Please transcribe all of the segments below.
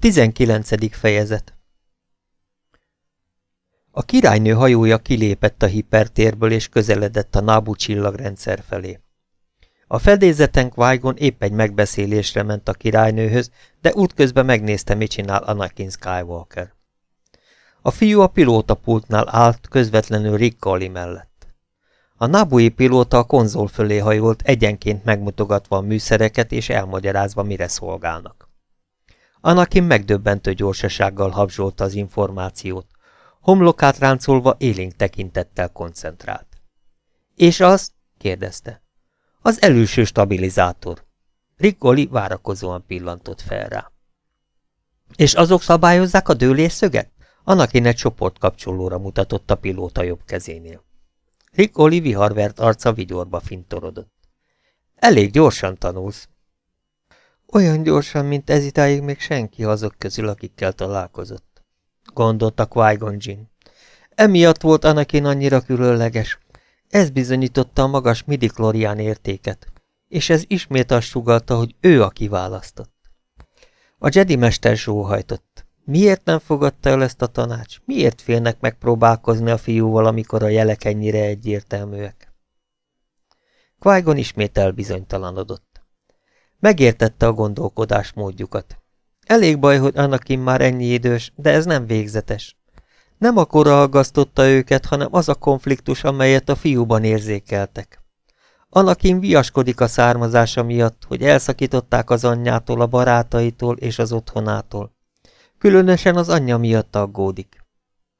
19. fejezet A királynő hajója kilépett a hipertérből és közeledett a Nabu csillagrendszer felé. A fedélzeten qui épp egy megbeszélésre ment a királynőhöz, de útközben megnézte, mit csinál Anakin Skywalker. A fiú a pilótapultnál állt közvetlenül Rick Kali mellett. A Nabui pilóta a konzol fölé hajolt, egyenként megmutogatva a műszereket és elmagyarázva, mire szolgálnak. Anakin megdöbbentő gyorsasággal habzsolta az információt. Homlokát ráncolva élénk tekintettel koncentrált. És az? kérdezte. Az előső stabilizátor. Rickoli várakozóan pillantott fel rá. És azok szabályozzák a dőlésszöget? Anakin egy csoportkapcsolóra mutatott a pilóta jobb kezénél. Rickoli viharvert arca vigyorba fintorodott. Elég gyorsan tanulsz. Olyan gyorsan, mint ez idáig még senki azok közül, akikkel találkozott. Gondolta Qui-Gon. Emiatt volt Anakin annyira különleges. Ez bizonyította a magas midi-klorián értéket, és ez ismét azt sugalta, hogy ő a kiválasztott. A Jedi mester sóhajtott. Miért nem fogadta el ezt a tanács? Miért félnek megpróbálkozni a fiúval, amikor a jelek ennyire egyértelműek? Qui-Gon ismét elbizonytalanodott. Megértette a gondolkodás módjukat. Elég baj, hogy Anakin már ennyi idős, de ez nem végzetes. Nem a kora aggasztotta őket, hanem az a konfliktus, amelyet a fiúban érzékeltek. Anakin viaskodik a származása miatt, hogy elszakították az anyjától, a barátaitól és az otthonától. Különösen az anyja miatt aggódik.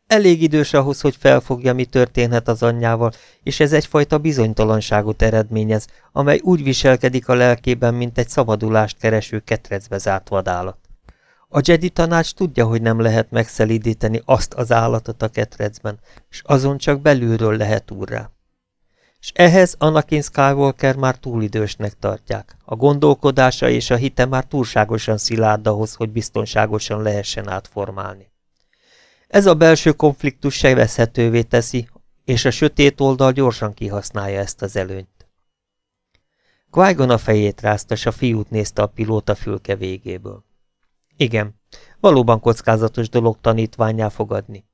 Elég idős ahhoz, hogy felfogja, mi történhet az anyjával, és ez egyfajta bizonytalanságot eredményez, amely úgy viselkedik a lelkében, mint egy szabadulást kereső ketrecbe zárt vadállat. A Jedi tanács tudja, hogy nem lehet megszelídíteni azt az állatot a ketrecben, és azon csak belülről lehet úrrá. És ehhez Anakin Skywalker már túl idősnek tartják. A gondolkodása és a hite már túlságosan szilárd ahhoz, hogy biztonságosan lehessen átformálni. Ez a belső konfliktus sebezhetővé teszi, és a sötét oldal gyorsan kihasználja ezt az előnyt. qui a fejét rázta, s a fiút nézte a pilóta fülke végéből. Igen, valóban kockázatos dolog tanítványá fogadni.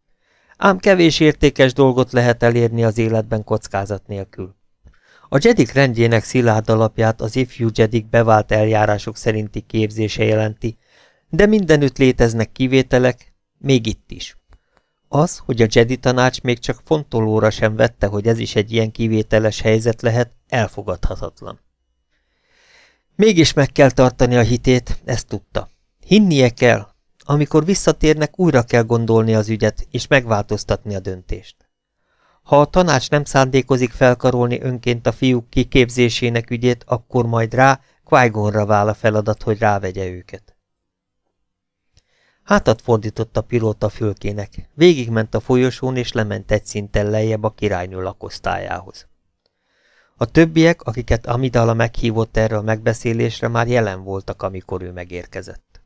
Ám kevés értékes dolgot lehet elérni az életben kockázat nélkül. A Jedik rendjének szilárd alapját az ifjú Jedik bevált eljárások szerinti képzése jelenti, de mindenütt léteznek kivételek, még itt is. Az, hogy a Jedi tanács még csak fontolóra sem vette, hogy ez is egy ilyen kivételes helyzet lehet, elfogadhatatlan. Mégis meg kell tartani a hitét, ezt tudta. Hinnie kell, amikor visszatérnek, újra kell gondolni az ügyet, és megváltoztatni a döntést. Ha a tanács nem szándékozik felkarolni önként a fiúk kiképzésének ügyét, akkor majd rá, qui vál a feladat, hogy rávegye őket. Hátat fordított a pilóta fülkének, végigment a folyosón és lement egy szinten lejjebb a királynő lakosztályához. A többiek, akiket Amidala meghívott erre a megbeszélésre, már jelen voltak, amikor ő megérkezett.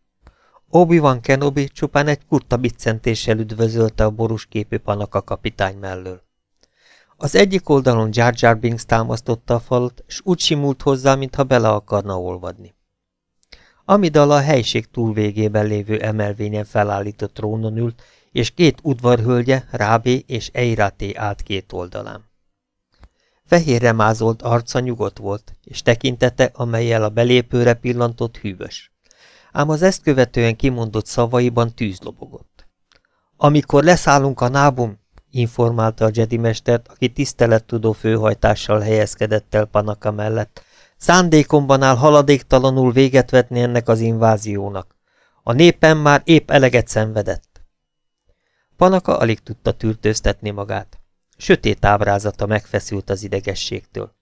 Obi-Wan Kenobi csupán egy kurta biccentéssel üdvözölte a borús képű panaka kapitány mellől. Az egyik oldalon Jar Jar Binks támasztotta a falut, és úgy simult hozzá, mintha bele akarna olvadni. Amidala a helység túlvégében lévő emelvényen felállított trónon ült, és két udvarhölgye, Rábé és Eiraté állt két oldalán. Fehérre mázolt arca nyugodt volt, és tekintete, amelyel a belépőre pillantott hűvös ám az ezt követően kimondott szavaiban tűz lobogott. Amikor leszállunk a nábum, informálta a Jedi mestert, aki tisztelettudó főhajtással helyezkedett el Panaka mellett, szándékomban áll haladéktalanul véget vetni ennek az inváziónak. A népem már épp eleget szenvedett. Panaka alig tudta tűrtőztetni magát. Sötét ábrázata megfeszült az idegességtől.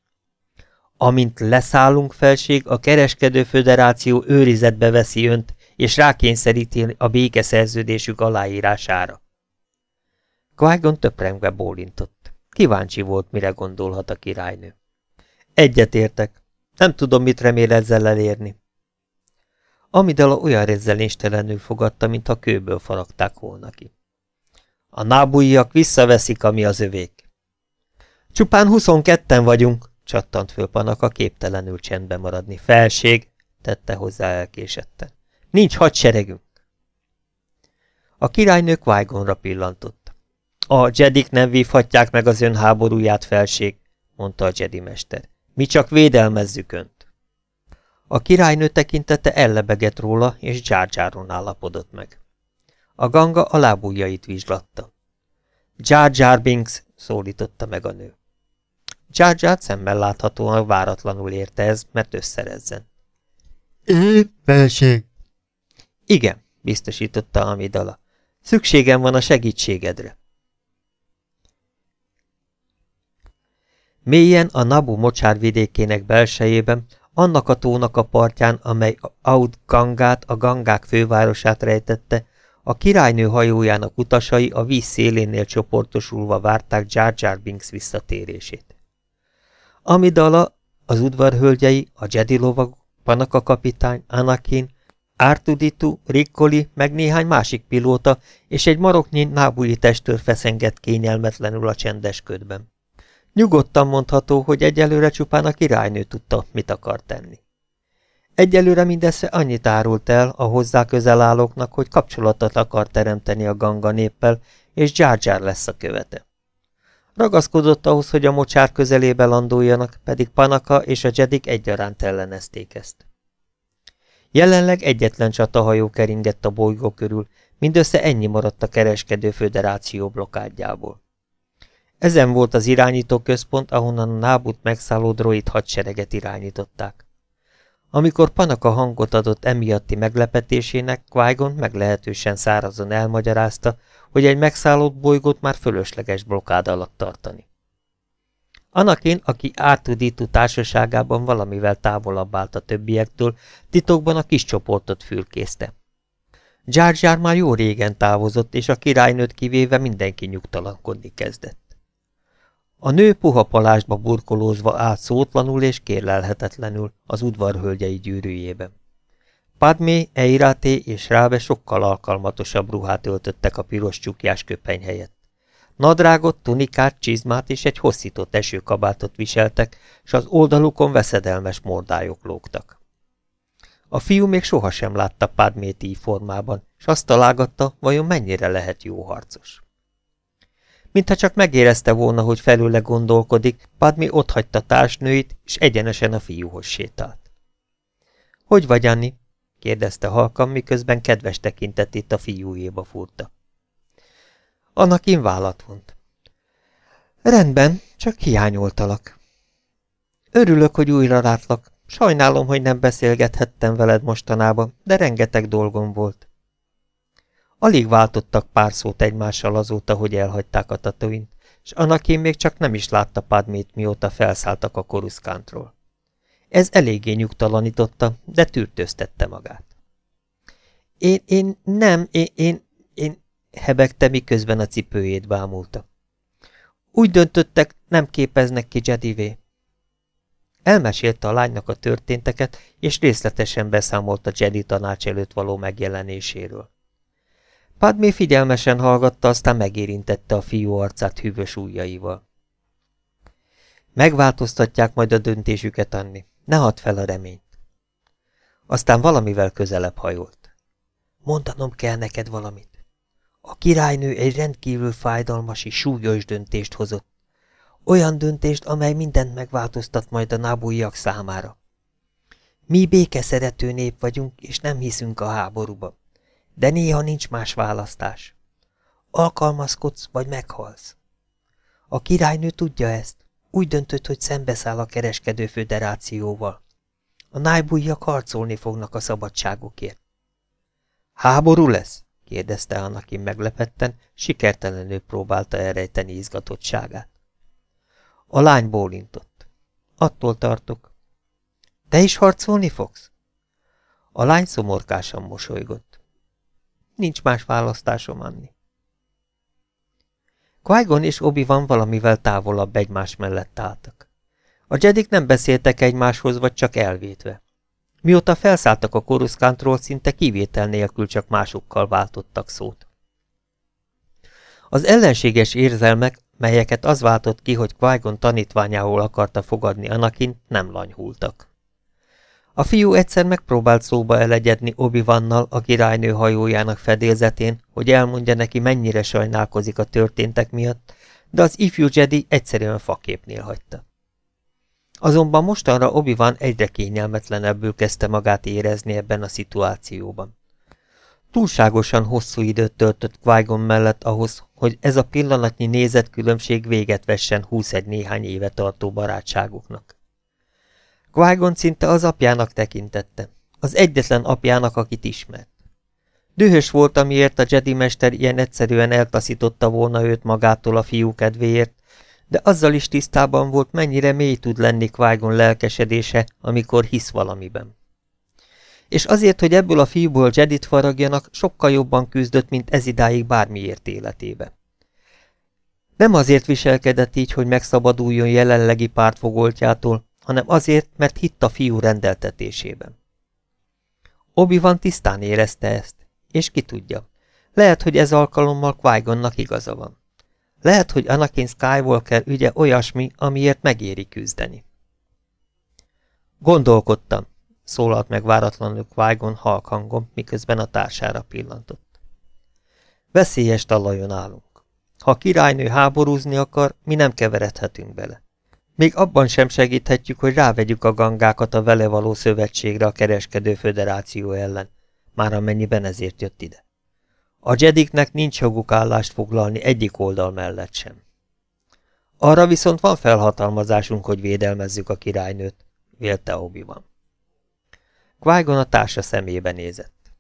Amint leszállunk felség, a kereskedő föderáció őrizetbe veszi önt, és rákényszeríti a békeszerződésük aláírására. qui töprengve bólintott. Kíváncsi volt, mire gondolhat a királynő. Egyetértek. Nem tudom, mit remél ezzel elérni. Amidala olyan rezzeléstelenül fogadta, mintha kőből faragták volna ki. A nábúiak visszaveszik, ami az övék. Csupán huszonketten vagyunk, Csattant föl Panaka képtelenül csendbe maradni. Felség, tette hozzá elkésetten. Nincs hadseregünk. A királynő qui pillantott. A Jedik nem vívhatják meg az ön háborúját, felség, mondta a Jedi mester. Mi csak védelmezzük önt. A királynő tekintete ellebegett róla, és Jar állapodott meg. A ganga a lábujjait vizslatta. Jar Jar Binks, szólította meg a nő. Jar szemmel láthatóan váratlanul érte ez, mert összerezzen. Én, felség. Igen, biztosította Amidala. Szükségem van a segítségedre. Mélyen a Nabu mocsárvidékének belsejében, annak a tónak a partján, amely Aud Gangát, a Gangák fővárosát rejtette, a királynő hajójának utasai a víz szélénél csoportosulva várták Jar Jar Binks visszatérését. Amidala, az udvarhölgyei, a Jedi lovag, Panaka kapitány, Anakin, Ártuditu, Rikkoli, meg néhány másik pilóta, és egy maroknyi nábúi testőr feszengett kényelmetlenül a csendes ködben. Nyugodtan mondható, hogy egyelőre csupán a királynő tudta, mit akar tenni. Egyelőre mindössze annyit árult el a hozzá közel állóknak, hogy kapcsolatot akar teremteni a ganga néppel, és Jar lesz a követe. Ragaszkodott ahhoz, hogy a mocsár közelébe landoljanak, pedig Panaka és a Jedik egyaránt ellenezték ezt. Jelenleg egyetlen csatahajó keringett a bolygó körül, mindössze ennyi maradt a kereskedő föderáció blokádjából. Ezen volt az irányító központ, ahonnan a nábut megszálló droid hadsereget irányították. Amikor Panaka hangot adott emiatti meglepetésének, qui meglehetősen szárazon elmagyarázta, hogy egy megszállott bolygót már fölösleges blokád alatt tartani. Anakin, aki ártudító társaságában valamivel távolabb állt a többiektől, titokban a kis csoportot fülkészte. Jar Jar már jó régen távozott, és a királynőt kivéve mindenki nyugtalankodni kezdett. A nő puha palásba burkolózva állt szótlanul és kérlelhetetlenül az udvarhölgyei gyűrűjében. Padmé, Eiraté és Ráve sokkal alkalmatosabb ruhát öltöttek a piros csukjás köpeny helyett. Nadrágot, tunikát, csizmát és egy hosszított esőkabátot viseltek, s az oldalukon veszedelmes mordályok lógtak. A fiú még sohasem látta Padmét így formában, s azt találgatta, vajon mennyire lehet jó harcos. Mintha csak megérezte volna, hogy felőle gondolkodik, Padmi otthagyta társnőit, és egyenesen a fiúhoz sétált. – Hogy vagy, Anni? – kérdezte halkan, miközben kedves tekintetét a fiújéba furta. Annak én vállat vont. Rendben, csak hiányoltalak. Örülök, hogy újra látlak. Sajnálom, hogy nem beszélgethettem veled mostanában, de rengeteg dolgom volt. Alig váltottak pár szót egymással azóta, hogy elhagyták a tatuint, és Anakin még csak nem is látta Padmét, mióta felszálltak a koruszkántról. Ez eléggé nyugtalanította, de tűrtőztette magát. Én, én nem, én, én, én hebegte, miközben a cipőjét bámulta. Úgy döntöttek, nem képeznek ki Jedivé. Elmesélte a lánynak a történteket, és részletesen beszámolt a Jedi tanács előtt való megjelenéséről. Padmé figyelmesen hallgatta, aztán megérintette a fiú arcát hűvös ujjaival. Megváltoztatják majd a döntésüket, Anni. Ne hadd fel a reményt. Aztán valamivel közelebb hajolt. Mondanom kell neked valamit. A királynő egy rendkívül fájdalmas és súlyos döntést hozott. Olyan döntést, amely mindent megváltoztat majd a nábújjak számára. Mi békeszerető nép vagyunk, és nem hiszünk a háborúba. De néha nincs más választás. Alkalmazkodsz, vagy meghalsz. A királynő tudja ezt. Úgy döntött, hogy szembeszáll a kereskedő föderációval. A nájbújjak harcolni fognak a szabadságukért. Háború lesz? kérdezte Anakin meglepetten, sikertelenül próbálta elrejteni izgatottságát. A lány bólintott. Attól tartok. Te is harcolni fogsz? A lány szomorkásan mosolygott. Nincs más választásom, Anni. qui és obi van valamivel távolabb egymás mellett álltak. A Jedik nem beszéltek egymáshoz, vagy csak elvétve. Mióta felszálltak a koruszkántról, szinte kivétel nélkül csak másokkal váltottak szót. Az ellenséges érzelmek, melyeket az váltott ki, hogy qui tanítványául akarta fogadni Anakin, nem lanyhultak. A fiú egyszer megpróbált szóba elegyedni obi vannal a királynő hajójának fedélzetén, hogy elmondja neki, mennyire sajnálkozik a történtek miatt, de az ifjú Jedi egyszerűen faképnél hagyta. Azonban mostanra obi van egyre kényelmetlenebbül kezdte magát érezni ebben a szituációban. Túlságosan hosszú időt töltött qui mellett ahhoz, hogy ez a pillanatnyi nézetkülönbség véget vessen húszegy néhány éve tartó barátságuknak. Qui szinte az apjának tekintette, az egyetlen apjának, akit ismert. Dühös volt, amiért a Jedi mester ilyen egyszerűen eltaszította volna őt magától a fiú kedvéért, de azzal is tisztában volt, mennyire mély tud lenni qui lelkesedése, amikor hisz valamiben és azért, hogy ebből a fiúból Jedit faragjanak, sokkal jobban küzdött, mint ez idáig bármiért életébe. Nem azért viselkedett így, hogy megszabaduljon jelenlegi pártfogoltjától, hanem azért, mert hitt a fiú rendeltetésében. obi van tisztán érezte ezt, és ki tudja. Lehet, hogy ez alkalommal qui igaza van. Lehet, hogy Anakin Skywalker ügye olyasmi, amiért megéri küzdeni. Gondolkodtam, szólalt meg váratlanul qui halk hangon, miközben a társára pillantott. Veszélyes talajon állunk. Ha a királynő háborúzni akar, mi nem keveredhetünk bele. Még abban sem segíthetjük, hogy rávegyük a gangákat a vele való szövetségre a kereskedő föderáció ellen, már amennyiben ezért jött ide. A jediknek nincs joguk állást foglalni egyik oldal mellett sem. Arra viszont van felhatalmazásunk, hogy védelmezzük a királynőt, vélte obi van. qui a társa szemébe nézett.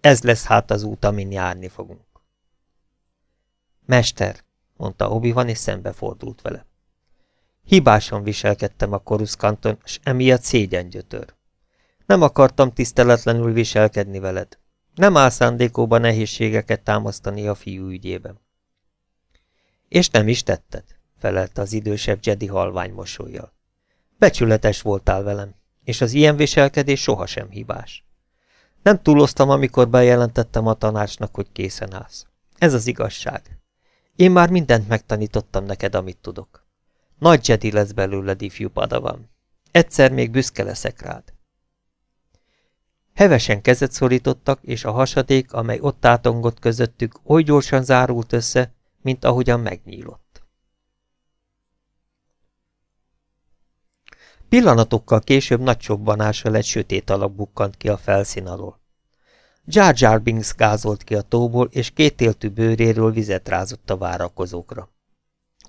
Ez lesz hát az út, amin járni fogunk. Mester, mondta Obi-Wan, és szembefordult vele. Hibásan viselkedtem a koruszkanton, s emiatt szégyen gyötör. Nem akartam tiszteletlenül viselkedni veled. Nem áll szándékóba nehézségeket támasztani a fiú ügyében. És nem is tetted, felelte az idősebb Jedi halvány mosolyjal. Becsületes voltál velem, és az ilyen viselkedés sohasem hibás. Nem túloztam, amikor bejelentettem a tanácsnak, hogy készen állsz. Ez az igazság. Én már mindent megtanítottam neked, amit tudok. Nagy Jedi lesz belőled, ifjú padavan. Egyszer még büszke leszek rád. Hevesen kezet szorítottak, és a hasadék, amely ott átongott közöttük, oly gyorsan zárult össze, mint ahogyan megnyílott. Pillanatokkal később nagy csobbanással egy sötét alak bukkant ki a felszín alól. Jar Jar Binks gázolt ki a tóból, és kétéltű bőréről vizet rázott a várakozókra.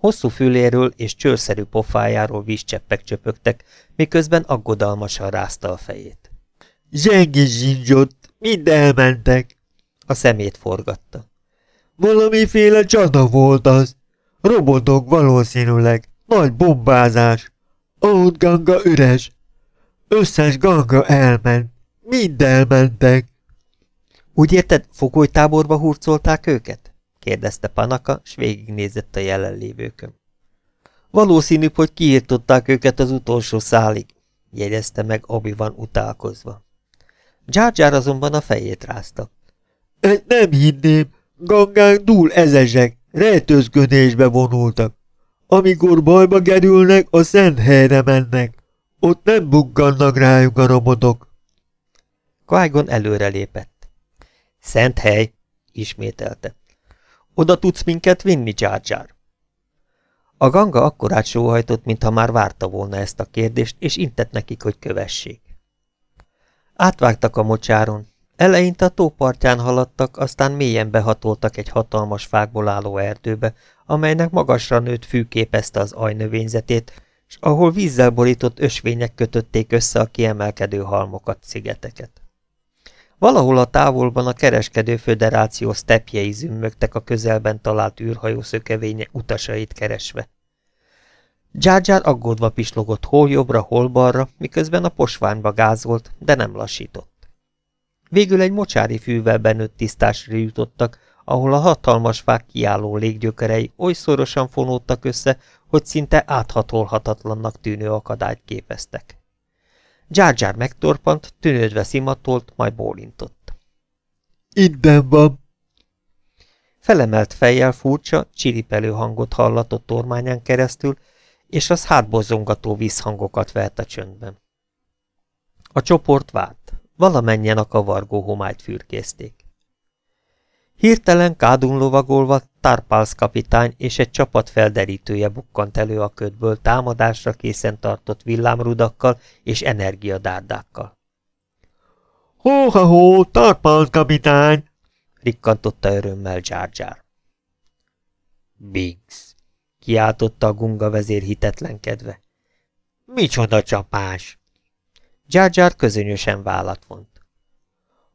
Hosszú füléről és csőrszerű pofájáról vízcseppek csöpögtek, miközben aggodalmasan rázta a fejét. Zsengi zsingyott, mind elmentek. A szemét forgatta. Valamiféle csata volt az. Robotok valószínűleg. Nagy bombázás. Ott ganga üres. Összes ganga elment. Mind elmentek. Úgy érted, fogolytáborba hurcolták őket? Kérdezte Panaka, s végignézett a jelenlévőkön. Valószínűbb, hogy kiirtották őket az utolsó szálig, jegyezte meg Obi-Wan utálkozva. Jar Jar azonban a fejét rázta. Nem hinném, gangák dúl ezesek, rejtőzködésbe vonultak. Amikor bajba kerülnek, a szent helyre mennek. Ott nem bukkannak rájuk a robotok. qui előrelépett. Szent hely, ismételte. Oda tudsz minket vinni, Jar? A ganga akkorát sóhajtott, mintha már várta volna ezt a kérdést, és intett nekik, hogy kövessék. Átvágtak a mocsáron. Eleinte a tópartján haladtak, aztán mélyen behatoltak egy hatalmas fákból álló erdőbe, amelynek magasra nőtt fű az ajnövényzetét, és ahol vízzel borított ösvények kötötték össze a kiemelkedő halmokat, szigeteket. Valahol a távolban a kereskedő föderáció sztepjei zümmögtek a közelben talált űrhajó szökevénye utasait keresve. Jar aggódva pislogott hol jobbra, hol balra, miközben a posványba gázolt, de nem lassított. Végül egy mocsári fűvel benőtt tisztásra jutottak, ahol a hatalmas fák kiálló léggyökerei oly szorosan fonódtak össze, hogy szinte áthatolhatatlannak tűnő akadályt képeztek. Jar megtorpant, tűnődve szimatolt, majd bólintott. Innen van. Felemelt fejjel furcsa, csiripelő hangot hallatott tormányán keresztül, és az hátborzongató vízhangokat vert a csöndben. A csoport várt. Valamennyien a kavargó homályt fürkészték. Hirtelen kádun lovagolva Tarpals kapitány és egy csapat felderítője bukkant elő a ködből támadásra készen tartott villámrudakkal és energiadárdákkal. Hó-ha-hó, Tarpals kapitány! rikkantotta örömmel Jar. Biggs! kiáltotta a gunga vezér hitetlenkedve. Micsoda csapás! Jar Jar közönösen vállat vont.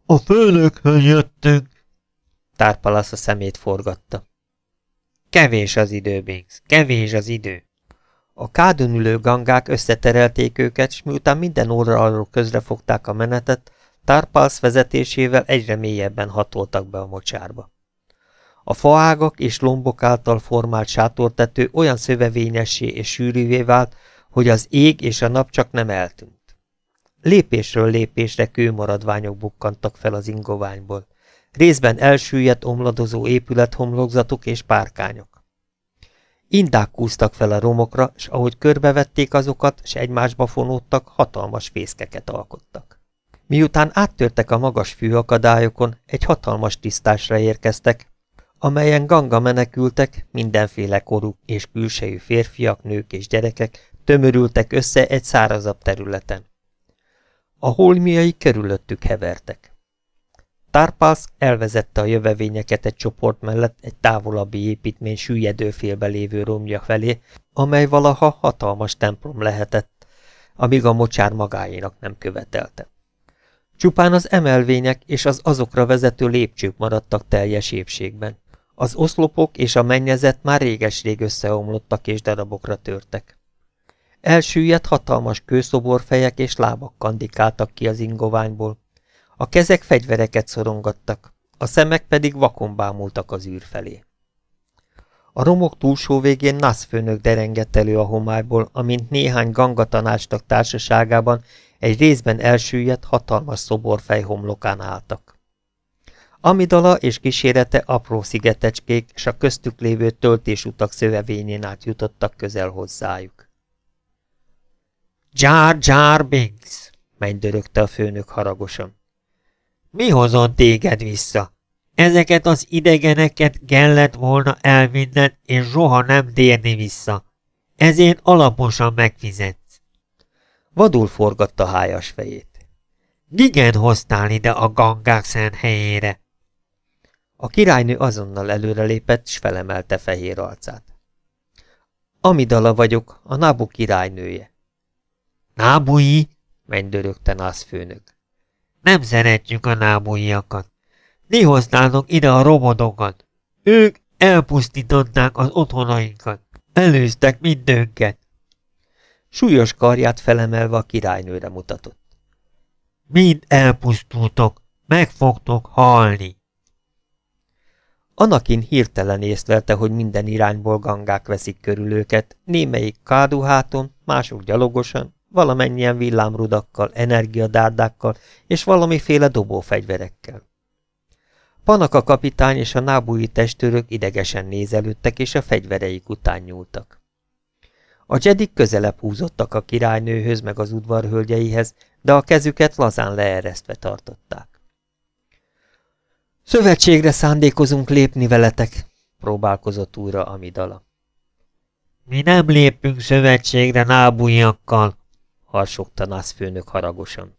A főnökhön jöttünk, Tárpalasz a szemét forgatta. Kevés az idő, Binks, kevés az idő. A kádon ülő gangák összeterelték őket, s miután minden oldalról közrefogták a menetet, Tárpalsz vezetésével egyre mélyebben hatoltak be a mocsárba. A faágak és lombok által formált sátortető olyan szövevényessé és sűrűvé vált, hogy az ég és a nap csak nem eltűnt. Lépésről lépésre kőmaradványok bukkantak fel az ingoványból részben elsüllyedt omladozó épülethomlokzatok és párkányok. Indák kúztak fel a romokra, s ahogy körbevették azokat, s egymásba fonódtak, hatalmas fészkeket alkottak. Miután áttörtek a magas fűakadályokon, egy hatalmas tisztásra érkeztek, amelyen ganga menekültek, mindenféle korú és külsejű férfiak, nők és gyerekek tömörültek össze egy szárazabb területen. A holmiai körülöttük hevertek. Tarpalsz elvezette a jövevényeket egy csoport mellett egy távolabbi építmény süllyedő félbe lévő romja felé, amely valaha hatalmas templom lehetett, amíg a mocsár magáénak nem követelte. Csupán az emelvények és az azokra vezető lépcsők maradtak teljes épségben. Az oszlopok és a mennyezet már réges-rég összeomlottak és darabokra törtek. Elsüllyedt hatalmas kőszoborfejek és lábak kandikáltak ki az ingoványból, a kezek fegyvereket szorongattak, a szemek pedig vakon bámultak az űr felé. A romok túlsó végén Nasz főnök derengett elő a homályból, amint néhány gangatanácstak társaságában egy részben elsüllyedt, hatalmas szoborfej homlokán álltak. Amidala és kísérete apró szigetecskék, s a köztük lévő töltésutak szövevényén át jutottak közel hozzájuk. Jar Jar Binks, mennydörögte a főnök haragosan. Mi hozott téged vissza? Ezeket az idegeneket kellett volna elvinned, és soha nem térni vissza. Ezért alaposan megfizetsz. Vadul forgatta hájas fejét. Gigen hoztál ide a gangák szent helyére. A királynő azonnal előrelépett, s felemelte fehér arcát. Amidala vagyok, a Nábu királynője. Nábui? mennydörögte főnök. Nem szeretjük a nábúiakat. Mi hoztátok ide a robotokat. Ők elpusztították az otthonainkat. Előztek mindönket. Súlyos karját felemelve a királynőre mutatott. Mind elpusztultok, meg fogtok halni. Anakin hirtelen észlelte, hogy minden irányból gangák veszik körül őket, némelyik káduháton, mások gyalogosan, valamennyien villámrudakkal, energiadárdákkal és valamiféle dobófegyverekkel. Panaka kapitány és a nábúi testőrök idegesen nézelődtek, és a fegyvereik után nyúltak. A jedik közelebb húzottak a királynőhöz meg az udvarhölgyeihez, de a kezüket lazán leeresztve tartották. Szövetségre szándékozunk lépni veletek, próbálkozott újra Amidala. Mi nem lépünk szövetségre nábújakkal, harsogta Nász főnök haragosan.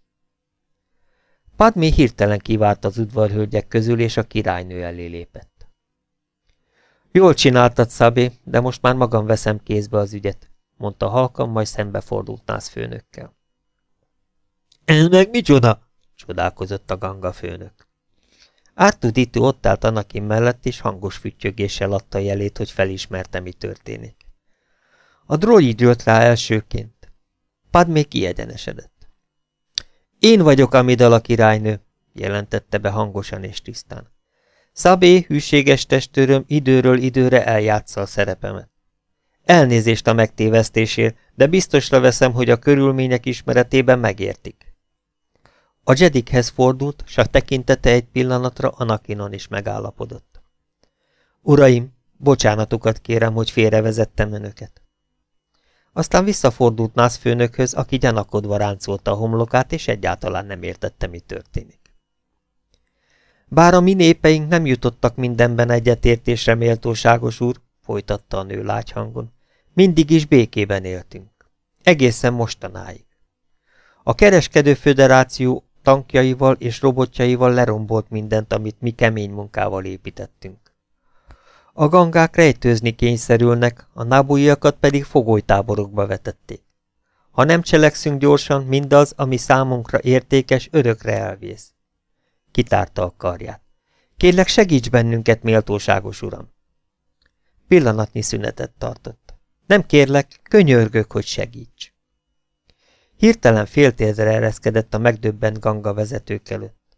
Padmé hirtelen kivált az udvarhölgyek közül, és a királynő elé lépett. Jól csináltad, Szabé, de most már magam veszem kézbe az ügyet, mondta halkan, majd szembefordult Nász főnökkel. Ez meg micsoda? csodálkozott a ganga főnök. Ártudítő ott állt Anakin mellett, és hangos füttyögéssel adta jelét, hogy felismerte, mi történik. A droid jött rá elsőként. Padmé kiegyenesedett. Én vagyok Amidala királynő, jelentette be hangosan és tisztán. Szabé, hűséges testőröm időről időre eljátsza a szerepemet. Elnézést a megtévesztésért, de biztosra veszem, hogy a körülmények ismeretében megértik. A Jedikhez fordult, s a tekintete egy pillanatra Anakinon is megállapodott. Uraim, bocsánatukat kérem, hogy félrevezettem önöket. Aztán visszafordult Nász főnökhöz, aki gyanakodva ráncolta a homlokát, és egyáltalán nem értette, mi történik. Bár a mi népeink nem jutottak mindenben egyetértésre, méltóságos úr, folytatta a nő lágyhangon, mindig is békében éltünk. Egészen mostanáig. A kereskedő föderáció tankjaival és robotjaival lerombolt mindent, amit mi kemény munkával építettünk. A gangák rejtőzni kényszerülnek, a nábúiakat pedig fogolytáborokba vetették. Ha nem cselekszünk gyorsan, mindaz, ami számunkra értékes, örökre elvész. Kitárta a karját. Kérlek, segíts bennünket, méltóságos uram. Pillanatnyi szünetet tartott. Nem kérlek, könyörgök, hogy segíts. Hirtelen féltérdre ereszkedett a megdöbbent ganga vezetők előtt.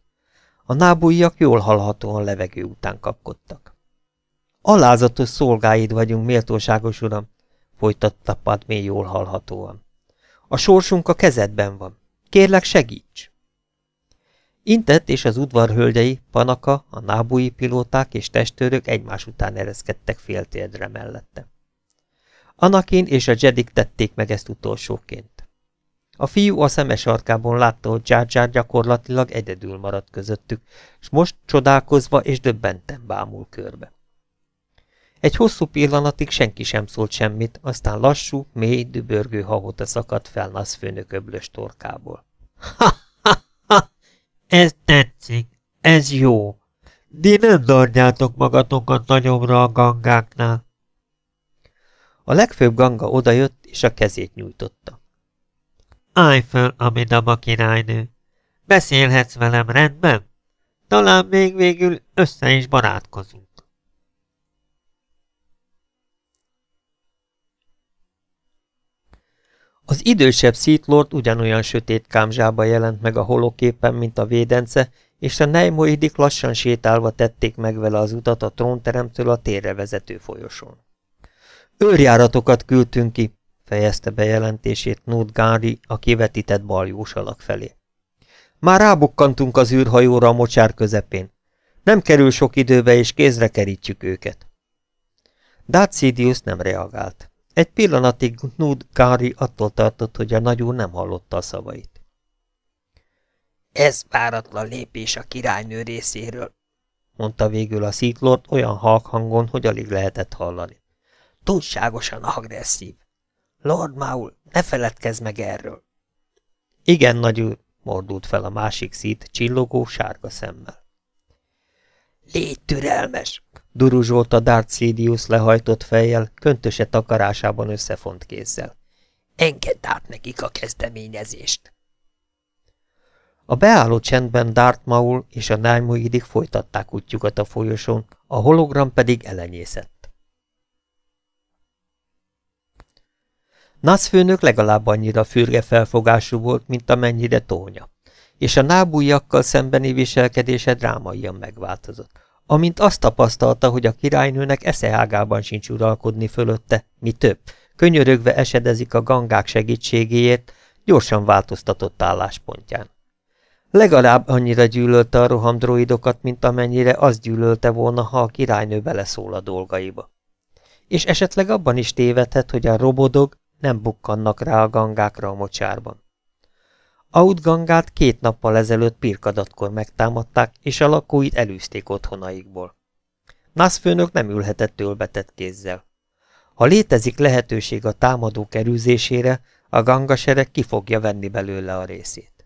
A nábújjak jól hallhatóan levegő után kapkodtak. Alázatos szolgáid vagyunk, méltóságos uram, folytatta Padmé jól hallhatóan. A sorsunk a kezedben van. Kérlek, segíts! Intett és az udvarhölgyei, Panaka, a nábúi pilóták és testőrök egymás után ereszkedtek féltérdre mellette. Anakin és a Jedik tették meg ezt utolsóként. A fiú a szemes arkában látta, hogy Jar Jar gyakorlatilag egyedül maradt közöttük, és most csodálkozva és döbbenten bámul körbe. Egy hosszú pillanatig senki sem szólt semmit, aztán lassú, mély, dübörgő havota szakadt fel Nasz főnök öblös torkából. Ha, ha, ha! Ez tetszik, ez jó. Di nem darnyátok magatokat nagyobbra a gangáknál. A legfőbb ganga odajött, és a kezét nyújtotta. Állj föl, Amidaba királynő. Beszélhetsz velem rendben? Talán még végül össze is barátkozunk. Az idősebb Lord ugyanolyan sötét kámzsába jelent meg a holoképen, mint a védence, és a nejmoidik lassan sétálva tették meg vele az utat a trónteremtől a térre vezető folyosón. Őrjáratokat küldtünk ki, fejezte bejelentését Nud Gári a kivetített baljós alak felé. Már rábukkantunk az űrhajóra a mocsár közepén. Nem kerül sok időbe, és kézre kerítjük őket. Dacidius nem reagált. Egy pillanatig Nud Gári attól tartott, hogy a nagyúr nem hallotta a szavait. Ez váratlan lépés a királynő részéről, mondta végül a szítlord olyan halk hangon, hogy alig lehetett hallani. Túlságosan agresszív. Lord Maul, ne feledkezz meg erről. Igen, nagyúr, mordult fel a másik szít csillogó sárga szemmel. Légy türelmes, duruzsolta Darth Sidious lehajtott fejjel, köntöse takarásában összefont kézzel. Engedd át nekik a kezdeményezést. A beálló csendben Darth Maul és a Naimoidik folytatták útjukat a folyosón, a hologram pedig elenyészett. Nasz főnök legalább annyira fürge felfogású volt, mint amennyire tónya, és a nábújakkal szembeni viselkedése drámaian megváltozott. Amint azt tapasztalta, hogy a királynőnek eszeágában sincs uralkodni fölötte, mi több, könyörögve esedezik a gangák segítségéért, gyorsan változtatott álláspontján. Legalább annyira gyűlölte a rohamdroidokat, mint amennyire az gyűlölte volna, ha a királynő beleszól a dolgaiba. És esetleg abban is tévedhet, hogy a robodog nem bukkannak rá a gangákra a mocsárban. Outgangát két nappal ezelőtt pirkadatkor megtámadták, és a lakóit elűzték otthonaikból. Nász főnök nem ülhetett tölbetett kézzel. Ha létezik lehetőség a támadó kerülzésére, a gangasereg ki fogja venni belőle a részét.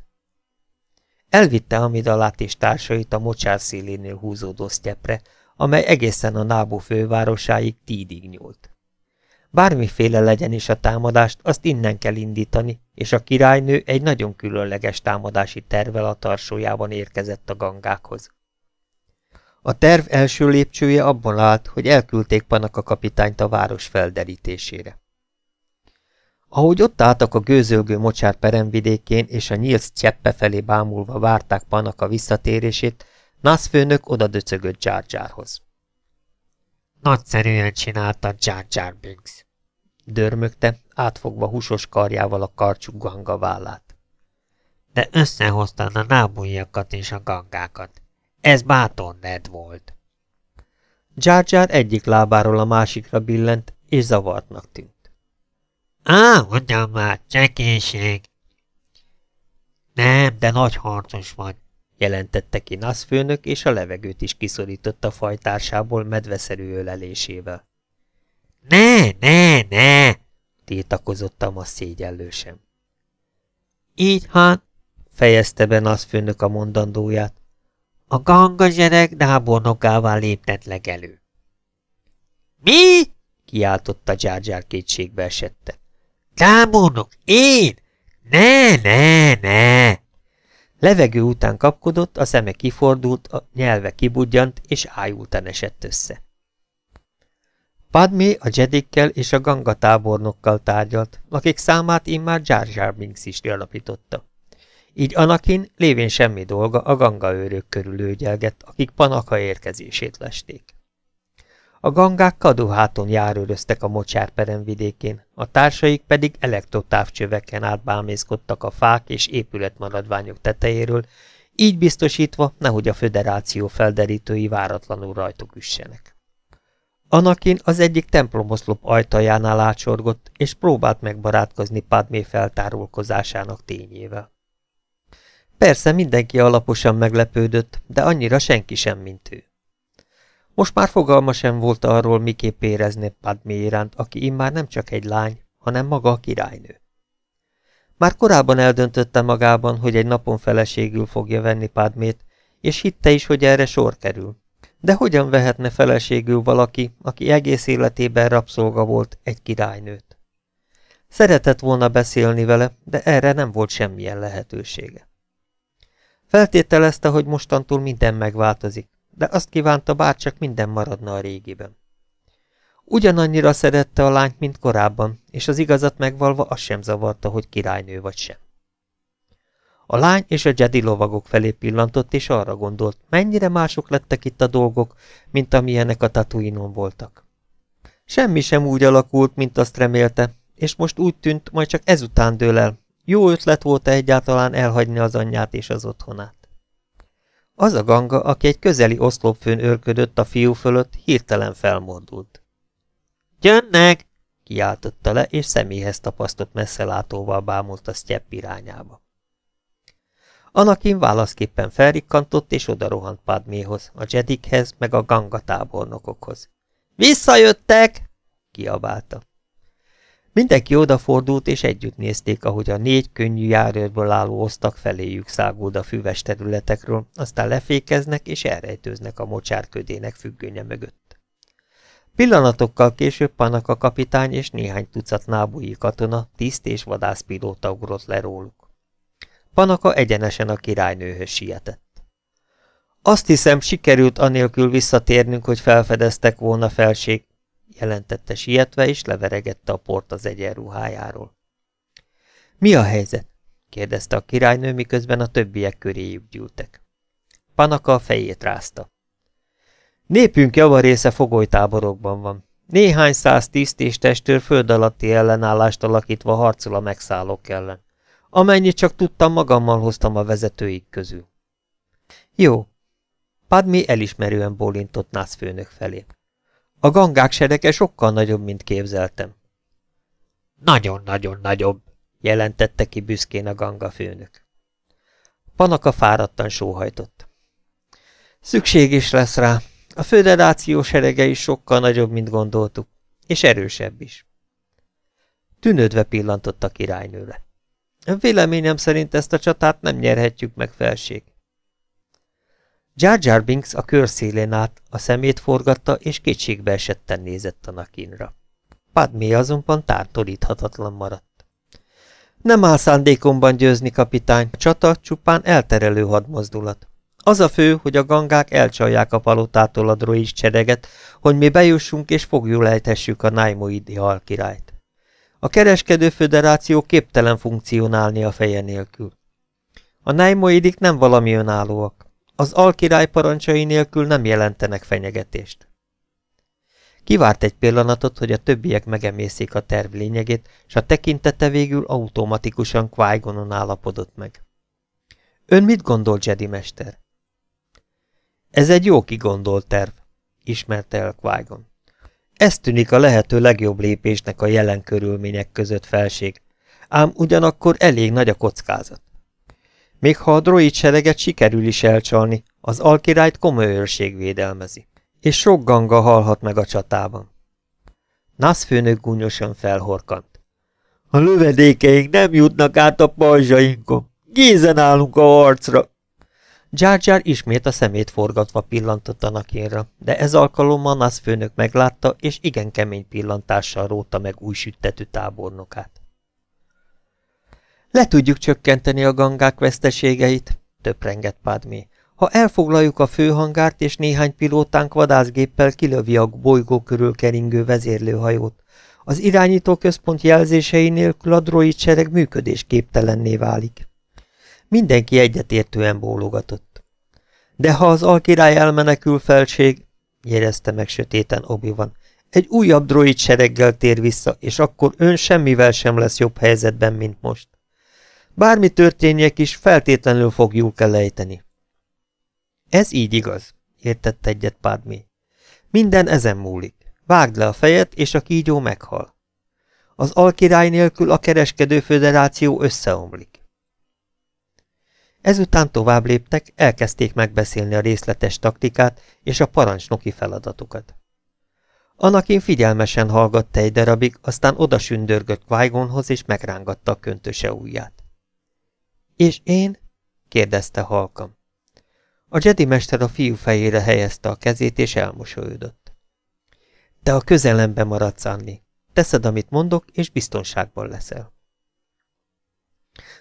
Elvitte Amidalát és társait a mocsár szélénél húzódó sztyepre, amely egészen a Nábó fővárosáig tídig nyúlt. Bármiféle legyen is a támadást, azt innen kell indítani, és a királynő egy nagyon különleges támadási tervel a tarsójában érkezett a gangákhoz. A terv első lépcsője abban állt, hogy elküldték Panaka kapitányt a város felderítésére. Ahogy ott álltak a gőzölgő mocsár peremvidékén, és a nyílsz cseppe felé bámulva várták Panaka visszatérését, Nász főnök oda döcögött Jar Jarhoz. Nagyszerűen csinálta Jar Jar Binks dörmögte, átfogva húsos karjával a karcsú ganga vállát. De összehoztad a nábújakat és a gangákat. Ez bátor Ned volt. Jar egyik lábáról a másikra billent, és zavartnak tűnt. Á, mondjam már, csekéség. Nem, de nagy harcos vagy, jelentette ki Nasz főnök, és a levegőt is kiszorította fajtársából medveszerű ölelésével. Ne, ne, ne, tiltakozott a szégyellősen. Így, hát, fejezte be főnök a mondandóját, a ganga zsereg dábornokává léptet legelő. Mi? kiáltotta Jar kétségbe esette. Tábornok, én? Ne, ne, ne! Levegő után kapkodott, a szeme kifordult, a nyelve kibudjant, és ájultan esett össze. Padmé a Jedikkel és a Ganga tábornokkal tárgyalt, akik számát immár Jar Jar Binks is alapította. Így Anakin lévén semmi dolga a Ganga őrök körül őgyelgett, akik Panaka érkezését lesték. A gangák kaduháton járőröztek a mocsárperem vidékén, a társaik pedig elektrotávcsöveken átbámészkodtak a fák és épületmaradványok tetejéről, így biztosítva, nehogy a föderáció felderítői váratlanul rajtuk üssenek. Anakin az egyik templomoszlop ajtajánál átsorgott, és próbált megbarátkozni Padmé feltárulkozásának tényével. Persze mindenki alaposan meglepődött, de annyira senki sem, mint ő. Most már fogalma sem volt arról, miképp érezné Padmé iránt, aki immár nem csak egy lány, hanem maga a királynő. Már korábban eldöntötte magában, hogy egy napon feleségül fogja venni Padmét, és hitte is, hogy erre sor kerül. De hogyan vehetne feleségül valaki, aki egész életében rabszolga volt egy királynőt? Szeretett volna beszélni vele, de erre nem volt semmilyen lehetősége. Feltételezte, hogy mostantól minden megváltozik, de azt kívánta, bárcsak minden maradna a régiben. Ugyanannyira szerette a lányt, mint korábban, és az igazat megvalva azt sem zavarta, hogy királynő vagy sem. A lány és a Jedi lovagok felé pillantott, és arra gondolt, mennyire mások lettek itt a dolgok, mint amilyenek a tatuinon voltak. Semmi sem úgy alakult, mint azt remélte, és most úgy tűnt, majd csak ezután dől el. Jó ötlet volt -e egyáltalán elhagyni az anyját és az otthonát. Az a ganga, aki egy közeli oszlopfőn őrködött a fiú fölött, hirtelen felmordult. – Gyönnek! – kiáltotta le, és személyhez tapasztott messzelátóval bámult a sztyepp irányába. Anakin válaszképpen felrikkantott, és odarohant Padméhoz, a Jedikhez, meg a ganga tábornokokhoz. – Visszajöttek! – kiabálta. Mindenki odafordult, és együtt nézték, ahogy a négy könnyű járőrből álló osztak feléjük száguld a füves területekről, aztán lefékeznek és elrejtőznek a mocsárködének függönye mögött. Pillanatokkal később Panaka kapitány és néhány tucat nábúi katona, tiszt és vadászpilóta ugrott le róluk. Panaka egyenesen a királynőhöz sietett. Azt hiszem, sikerült anélkül visszatérnünk, hogy felfedeztek volna felség, jelentette sietve, és leveregette a port az egyenruhájáról. Mi a helyzet? kérdezte a királynő, miközben a többiek köréjük gyűltek. Panaka a fejét rázta. Népünk javarésze fogolytáborokban van. Néhány száz tiszt és testőr föld alatti ellenállást alakítva harcol a megszállók ellen. Amennyit csak tudtam, magammal hoztam a vezetőik közül. Jó. Padmi elismerően bólintott nász főnök felé. A gangák serege sokkal nagyobb, mint képzeltem. Nagyon-nagyon nagyobb, jelentette ki büszkén a ganga főnök. Panaka fáradtan sóhajtott. Szükség is lesz rá. A föderáció serege is sokkal nagyobb, mint gondoltuk, és erősebb is. Tűnődve pillantott a királynőre. Véleményem szerint ezt a csatát nem nyerhetjük meg felség. Jar Jar Binks a körszélén át, a szemét forgatta, és kétségbe esetten nézett a nakinra. Padmé azonban tártoríthatatlan maradt. Nem áll szándékomban győzni, kapitány, csata csupán elterelő hadmozdulat. Az a fő, hogy a gangák elcsalják a palotától a droid csereget, hogy mi bejussunk és fogjul ejtessük a Naimoidi halkirályt. A kereskedő föderáció képtelen funkcionálni a feje nélkül. A Naimoidik nem valami önállóak. Az alkirály parancsai nélkül nem jelentenek fenyegetést. Kivárt egy pillanatot, hogy a többiek megemészék a terv lényegét, és a tekintete végül automatikusan qui állapodott meg. Ön mit gondol, Jedi mester? Ez egy jó kigondolt terv, ismerte el qui -Gon. Ez tűnik a lehető legjobb lépésnek a jelen körülmények között felség, ám ugyanakkor elég nagy a kockázat. Még ha a droid sereget sikerül is elcsalni, az alkirályt komoly őrség védelmezi, és sok ganga halhat meg a csatában. Nasz főnök gúnyosan felhorkant. A lövedékeink nem jutnak át a pajzsainkon. Gézen állunk a harcra. Jar Jar ismét a szemét forgatva pillantott a nakinra, de ez alkalommal Nasz főnök meglátta, és igen kemény pillantással róta meg új süttetű tábornokát. Le tudjuk csökkenteni a gangák veszteségeit, töprengett Padmé. Ha elfoglaljuk a főhangárt és néhány pilótánk vadászgéppel kilövi a bolygó körül keringő vezérlőhajót, az irányító központ jelzései nélkül a droid sereg működésképtelenné válik. Mindenki egyetértően bólogatott. De ha az alkirály elmenekül felség, jegyezte meg sötéten obi van, egy újabb droid sereggel tér vissza, és akkor ön semmivel sem lesz jobb helyzetben, mint most. Bármi történjek is, feltétlenül fogjuk kell lejteni. Ez így igaz, értett egyet Padmé. Minden ezen múlik. Vágd le a fejet, és a kígyó meghal. Az alkirály nélkül a kereskedő föderáció összeomlik. Ezután tovább léptek, elkezdték megbeszélni a részletes taktikát és a parancsnoki feladatokat. Anakin figyelmesen hallgatta egy darabig, aztán odasündörgött Qui-Gonhoz és megrángatta a köntöse ujját. – És én? – kérdezte halkam. A Jedi mester a fiú fejére helyezte a kezét, és elmosolyodott. – Te a közelemben maradsz, Anni. Teszed, amit mondok, és biztonságban leszel.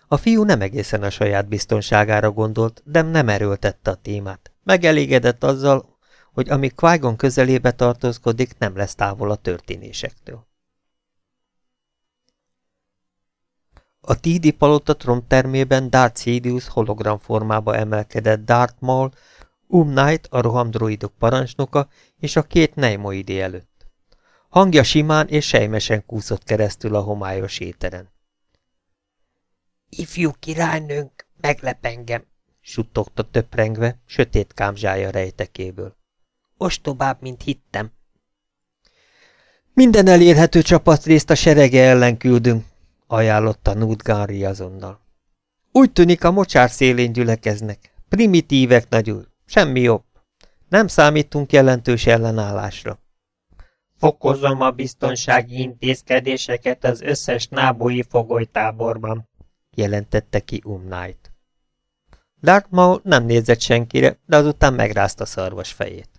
A fiú nem egészen a saját biztonságára gondolt, de nem erőltette a témát. Megelégedett azzal, hogy amíg qui közelébe tartózkodik, nem lesz távol a történésektől. A Tídi palota tromtermében Darth Sidious hologram formába emelkedett Darth Maul, Um Knight, a rohamdroidok parancsnoka, és a két Neimoidi előtt. Hangja simán és sejmesen kúszott keresztül a homályos éteren. Ifjú királynőnk, meglep engem, suttogta töprengve, sötét kámzsája rejtekéből. Ostobább, mint hittem. Minden elérhető csapatrészt a serege ellen küldünk, ajánlotta Nud Gári azonnal. Úgy tűnik a mocsár szélén gyülekeznek. Primitívek nagyul. Semmi jobb. Nem számítunk jelentős ellenállásra. Fokozom a biztonsági intézkedéseket az összes nábói fogolytáborban, jelentette ki Umnight. Darth Maul nem nézett senkire, de azután megrázta szarvas fejét.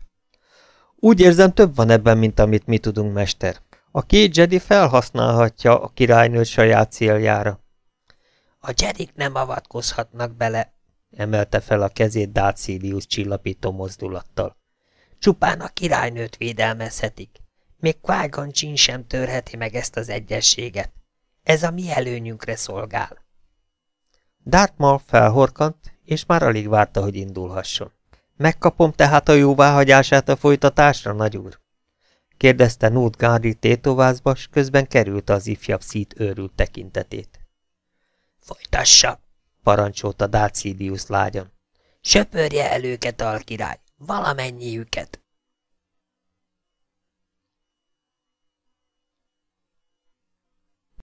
Úgy érzem, több van ebben, mint amit mi tudunk, mester. A két Jedi felhasználhatja a királynőt saját céljára. A Jedik nem avatkozhatnak bele, emelte fel a kezét Dácilius csillapító mozdulattal. Csupán a királynőt védelmezhetik. Még qui sem törheti meg ezt az egyességet. Ez a mi előnyünkre szolgál. Dartmouth felhorkant, és már alig várta, hogy indulhasson. Megkapom tehát a jóváhagyását a folytatásra, nagyúr? kérdezte Nót Gári tétovázba, közben került az ifjabb szít őrült tekintetét. Folytassa, parancsolta Dácidius lágyan. Söpörje el őket, alkirály, valamennyiüket.